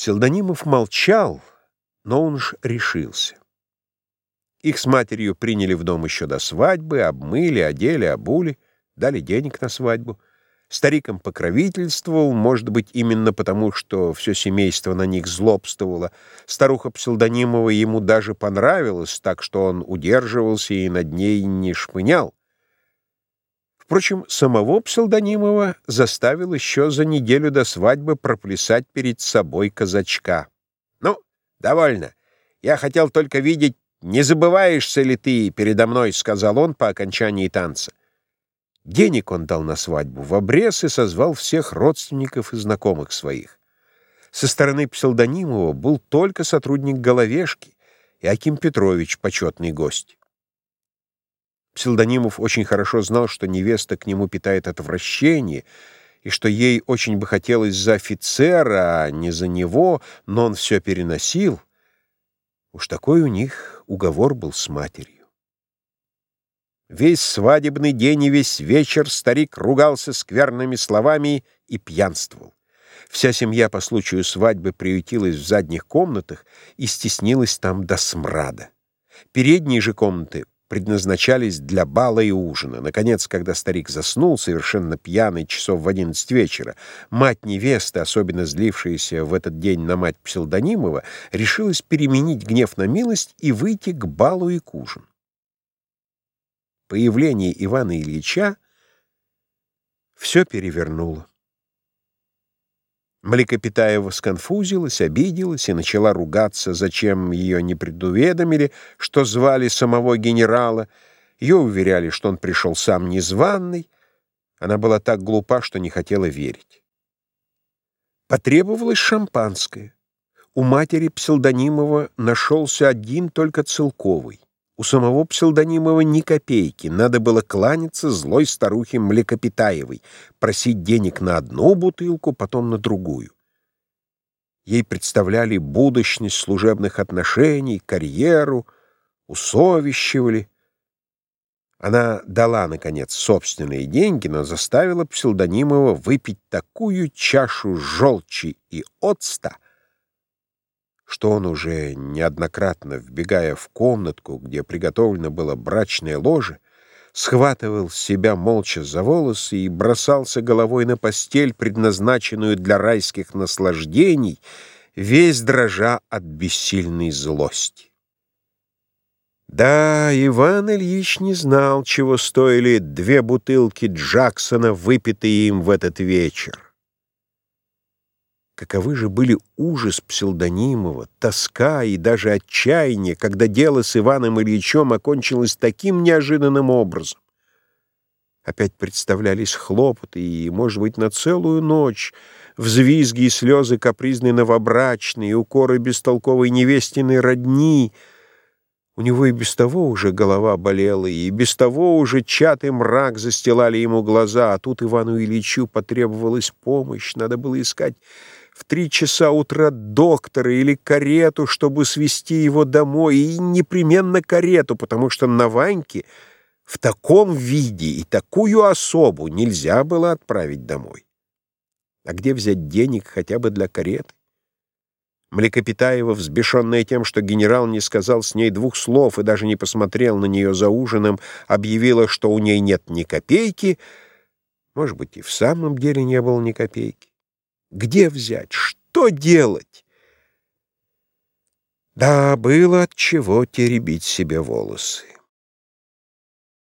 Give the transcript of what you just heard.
Псилдонимов молчал, но он уж решился. Их с матерью приняли в дом еще до свадьбы, обмыли, одели, обули, дали денег на свадьбу. Стариком покровительствовал, может быть, именно потому, что все семейство на них злобствовало. Старуха Псилдонимова ему даже понравилась, так что он удерживался и над ней не шпынял. Впрочем, самого Псилдонимова заставил еще за неделю до свадьбы проплясать перед собой казачка. «Ну, довольно. Я хотел только видеть, «Не забываешься ли ты передо мной?» — сказал он по окончании танца. Денег он дал на свадьбу в обрез и созвал всех родственников и знакомых своих. Со стороны псевдонимова был только сотрудник Головешки и Аким Петрович, почетный гость. Псилдонимов очень хорошо знал, что невеста к нему питает отвращение, и что ей очень бы хотелось за офицера, а не за него, но он все переносил. Уж такой у них уговор был с матерью. Весь свадебный день и весь вечер старик ругался скверными словами и пьянствовал. Вся семья по случаю свадьбы приютилась в задних комнатах и стеснилась там до смрада. Передние же комнаты предназначались для бала и ужина. Наконец, когда старик заснул, совершенно пьяный, часов в одиннадцать вечера, мать невесты, особенно злившаяся в этот день на мать Псилдонимова, решилась переменить гнев на милость и выйти к балу и к ужину. Появление Ивана Ильича все перевернуло. Млекопитаева сконфузилась, обиделась и начала ругаться, зачем ее не предуведомили, что звали самого генерала. Ее уверяли, что он пришел сам незваный. Она была так глупа, что не хотела верить. Потребовалось шампанское. У матери Псилдонимова нашелся один только целковый. У самого Псилдонимова ни копейки. Надо было кланяться злой старухе Млекопитаевой, просить денег на одну бутылку, потом на другую. Ей представляли будущность служебных отношений, карьеру, усовещивали. Она дала, наконец, собственные деньги, но заставила Псилдонимова выпить такую чашу желчи и отста, что он уже неоднократно, вбегая в комнатку, где приготовлено было брачное ложе, схватывал себя молча за волосы и бросался головой на постель, предназначенную для райских наслаждений, весь дрожа от бессильной злости. Да, Иван Ильич не знал, чего стоили две бутылки Джексона, выпитые им в этот вечер. Каковы же были ужас Псилдонимова, тоска и даже отчаяние, когда дело с Иваном Ильичем окончилось таким неожиданным образом. Опять представлялись хлопоты, и, может быть, на целую ночь взвизги и слезы капризной новобрачной, укоры бестолковой невестиной родни. У него и без того уже голова болела, и без того уже чат и мрак застилали ему глаза, а тут Ивану Ильичу потребовалась помощь, надо было искать в три часа утра доктора или карету, чтобы свести его домой, и непременно карету, потому что на Ваньке в таком виде и такую особу нельзя было отправить домой. А где взять денег хотя бы для кареты? Млекопитаева, взбешенная тем, что генерал не сказал с ней двух слов и даже не посмотрел на нее за ужином, объявила, что у ней нет ни копейки, может быть, и в самом деле не было ни копейки. Где взять? Что делать? Да, было от чего теребить себе волосы.